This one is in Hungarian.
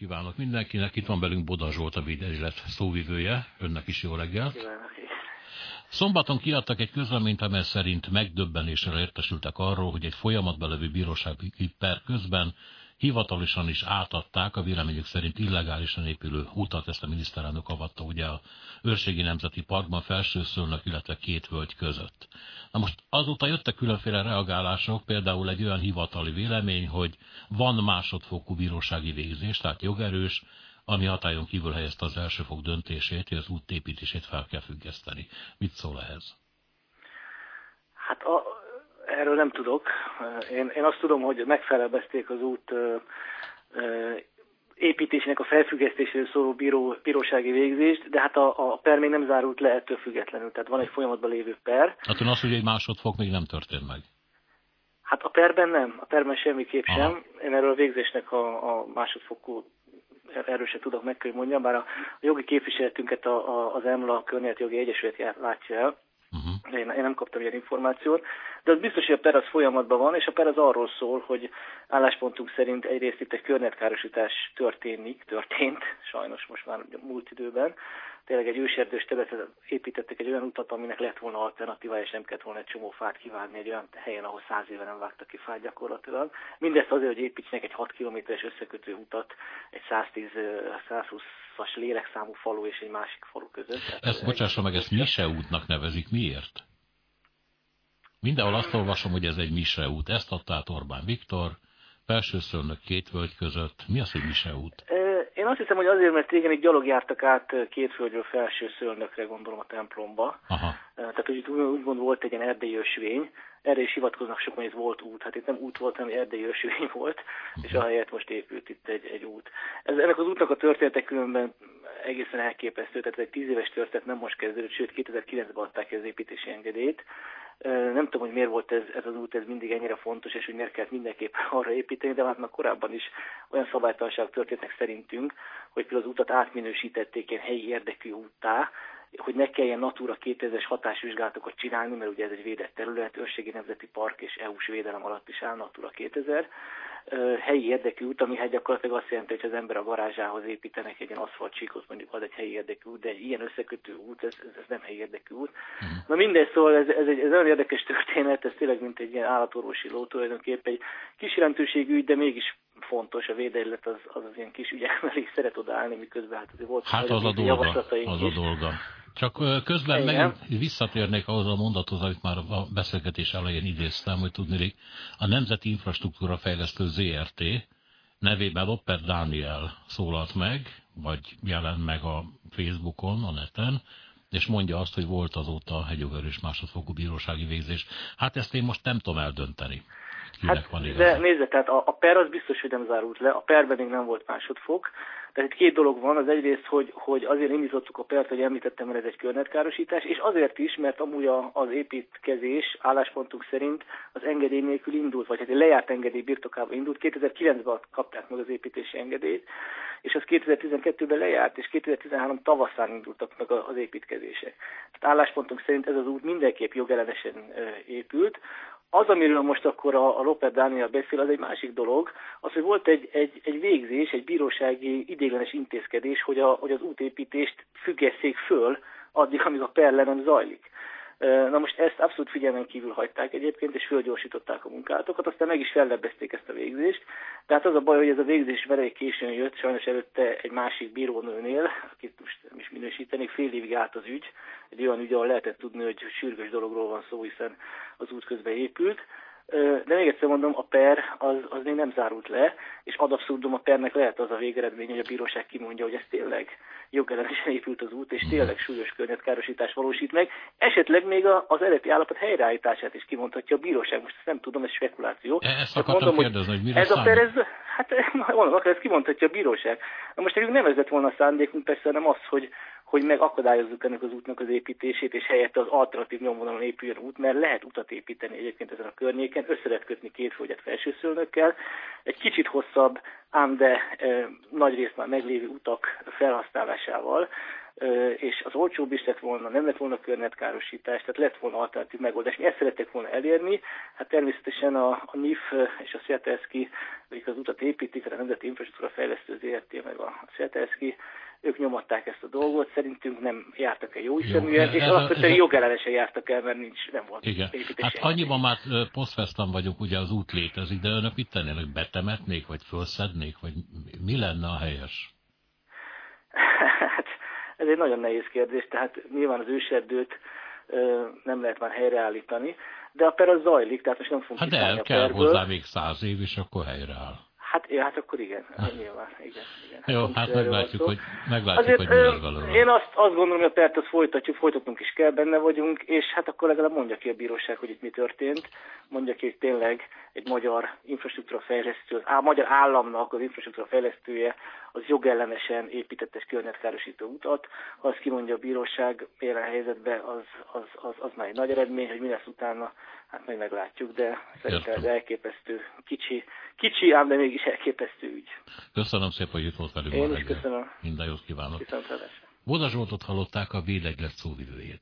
kívánok mindenkinek. Itt van velünk Boda Zsolt, a Védegylet szóvivője. Önnek is jó reggelt. Szombaton kiadtak egy közleményt, amely szerint megdöbbenésre értesültek arról, hogy egy folyamatban bírósági per közben hivatalosan is átadták a véleményük szerint illegálisan épülő utat, ezt a miniszterelnök avatta ugye a Őrségi Nemzeti Parkban felsőszölnök, illetve két völgy között. Na most azóta jöttek különféle reagálások, például egy olyan hivatali vélemény, hogy van másodfokú bírósági végzés, tehát jogerős, ami hatályon kívül helyezte az elsőfok döntését, hogy az útépítését fel kell függeszteni. Mit szól ehhez? Hát a, erről nem tudok. Én, én azt tudom, hogy megfelelbezték az út építésének a felfüggesztéséről szóló bíró, bírósági végzést, de hát a, a per még nem zárult le ettől függetlenül, tehát van egy folyamatban lévő per. Hát ön azt, hogy egy másodfok még nem történt meg. Hát a perben nem, a perben semmiképp Aha. sem. Én erről a végzésnek a, a másodfokú erről se tudok meg, hogy mondjam, bár a, a jogi képviseletünket a, a, az EMLA Környezetjogi Egyesület látja el. Én, én nem kaptam ilyen információt, de az biztos, hogy a per az folyamatban van, és a per az arról szól, hogy álláspontunk szerint egyrészt itt egy környezetkárosítás történik, történt, sajnos most már múlt időben, tényleg egy őserdős területet építettek egy olyan utat, aminek lett volna alternatíva, és nem kellett volna egy csomó fát kivágni egy olyan helyen, ahol száz éve nem vágtak ki fát gyakorlatilag. Mindezt azért, hogy építsenek egy 6 kilométeres összekötő utat egy 110-120-as lélekszámú falu és egy másik falu között. Ezt bocsássa meg, ezt Mise útnak nevezik. Miért? Mindenhol azt olvasom, hogy ez egy Mise út. Ezt adta át Orbán Viktor, felsőszörnök két völgy között. Mi az, hogy Mise út? Én azt hiszem, hogy azért, mert régen itt gyalog jártak át két földről felső szörnökre, gondolom a templomba. Aha. Tehát, hogy itt úgymond volt egy ilyen erdélyi ösvény, erre is hivatkoznak sokan, hogy ez volt út. Hát itt nem út volt, hanem erdélyi ösvény volt, és ahelyett most épült itt egy, egy út. Ez, ennek az útnak a története különben egészen elképesztő, tehát egy tíz éves történet nem most kezdődött, sőt 2009-ben adták az építési engedélyt. Nem tudom, hogy miért volt ez, ez az út ez mindig ennyire fontos, és hogy miért kellett mindenképp arra építeni, de hát már korábban is olyan szabálytalanság történtek szerintünk, hogy például az utat átminősítették ilyen helyi érdekű úttá, hogy ne kelljen Natura 2000-es hatásvizsgálatokat csinálni, mert ugye ez egy védett terület, őrségi nemzeti park és EU-s védelem alatt is áll Natura 2000, helyi érdekű út, ami hát gyakorlatilag azt jelenti, hogy az ember a garázsához építenek egy ilyen aszfaltcsíkot, mondjuk az egy helyi érdekű út, de egy ilyen összekötő út, ez, ez, ez nem helyi érdekű út. Uh-huh. Na mindegy, szóval ez, ez, egy, ez olyan érdekes történet, ez tényleg mint egy ilyen állatorvosi ló tulajdonképpen egy kis jelentőségű ügy, de mégis fontos, a védelet az, az az ilyen kis ügyek mellé szeret odaállni, miközben hát azért volt hát az a dolga, az a dolga. Csak közben meg visszatérnék ahhoz a mondathoz, amit már a beszélgetés elején idéztem, hogy tudni, a Nemzeti Infrastruktúra Fejlesztő ZRT nevében Lopper Dániel szólalt meg, vagy jelent meg a Facebookon, a neten, és mondja azt, hogy volt azóta a hegyoverős másodfokú bírósági végzés. Hát ezt én most nem tudom eldönteni. Hát, van De nézze, tehát a, a per az biztos, hogy nem zárult le, a perben még nem volt másodfok, tehát itt két dolog van, az egyrészt, hogy, hogy azért indítottuk a pert, hogy említettem, mert ez egy környezetkárosítás, és azért is, mert amúgy a, az építkezés álláspontunk szerint az engedély nélkül indult, vagy hát egy lejárt engedély birtokába indult, 2009-ben kapták meg az építési engedélyt, és az 2012-ben lejárt, és 2013 tavaszán indultak meg az építkezések. Tehát álláspontunk szerint ez az út mindenképp jogellenesen épült. Az, amiről most akkor a, a Lopet Dániel beszél, az egy másik dolog. Az, hogy volt egy, egy, egy végzés, egy bírósági idéglenes intézkedés, hogy, a, hogy az útépítést függesszék föl addig, amíg a per le nem zajlik. Na most ezt abszolút figyelmen kívül hagyták egyébként, és fölgyorsították a munkálatokat, aztán meg is fellebbezték ezt a végzést. Tehát az a baj, hogy ez a végzés elég későn jött, sajnos előtte egy másik bírónőnél, akit most nem is minősítenék, fél évig állt az ügy, egy olyan ügy, ahol lehetett tudni, hogy sürgős dologról van szó, hiszen az út közben épült. De még egyszer mondom, a per az, az még nem zárult le, és ad abszurdum a pernek lehet az a végeredmény, hogy a bíróság kimondja, hogy ez tényleg jogellenesen épült az út, és tényleg súlyos környezetkárosítás valósít meg. Esetleg még az eredeti állapot helyreállítását is kimondhatja a bíróság. Most ezt nem tudom, ez spekuláció. E, ezt akartam mondom, kérdezni, hogy mire Ez a per, ez, hát mondom, ezt kimondhatja a bíróság. Na most nekünk nem ez lett volna a szándékunk, persze nem az, hogy, hogy megakadályozzuk ennek az útnak az építését, és helyette az alternatív nyomvonalon épüljön út, mert lehet utat építeni egyébként ezen a környéken, össze lehet kötni két földet felsőszülnökkel, egy kicsit hosszabb, ám de e, nagy részt már meglévő utak felhasználásával, és az olcsóbb is lett volna, nem lett volna környezetkárosítás, tehát lett volna alternatív megoldás. Mi ezt szerettek volna elérni, hát természetesen a, a NIF és a Sziatelszki, akik az utat építik, a Nemzeti Infrastruktúra Fejlesztő ZRT, meg a Sziatelszki, ők nyomatták ezt a dolgot, szerintünk nem jártak el jó hiszeműen, és alapvetően jogellenesen jártak el, mert nincs, nem volt Igen. építés. Hát annyiban már posztfesztan vagyunk, ugye az út létezik, de önök mit tennének, betemetnék, vagy felszednék, vagy mi lenne a helyes? hát ez egy nagyon nehéz kérdés, tehát nyilván az őserdőt nem lehet már helyreállítani, de a per az zajlik, tehát most nem fogunk Hát de kell hozzá még száz év, és akkor helyreáll. Hát, ja, hát akkor igen, nyilván, igen. igen. Jó, hát, hát meglátjuk, hogy, meglátjuk, Azért, hogy mi lesz belőle. Én azt, azt gondolom, hogy a pert azt folytatjuk, folytatunk is kell, benne vagyunk, és hát akkor legalább mondja ki a bíróság, hogy itt mi történt, mondja ki, hogy tényleg egy magyar infrastruktúra fejlesztő, a magyar államnak az infrastruktúra fejlesztője az jogellenesen épített egy környezetkárosító utat. Ha azt kimondja a bíróság jelen helyzetben, az, az, az, az már egy nagy eredmény, hogy mi lesz utána, hát majd meglátjuk, de szerintem ez elképesztő, kicsi, kicsi, ám de mégis elképesztő ügy. Köszönöm szépen, hogy itt volt velünk. Én is köszönöm. Minden jót kívánok. Viszont Boda Zsoltot hallották a Védeglet szóvivőjét.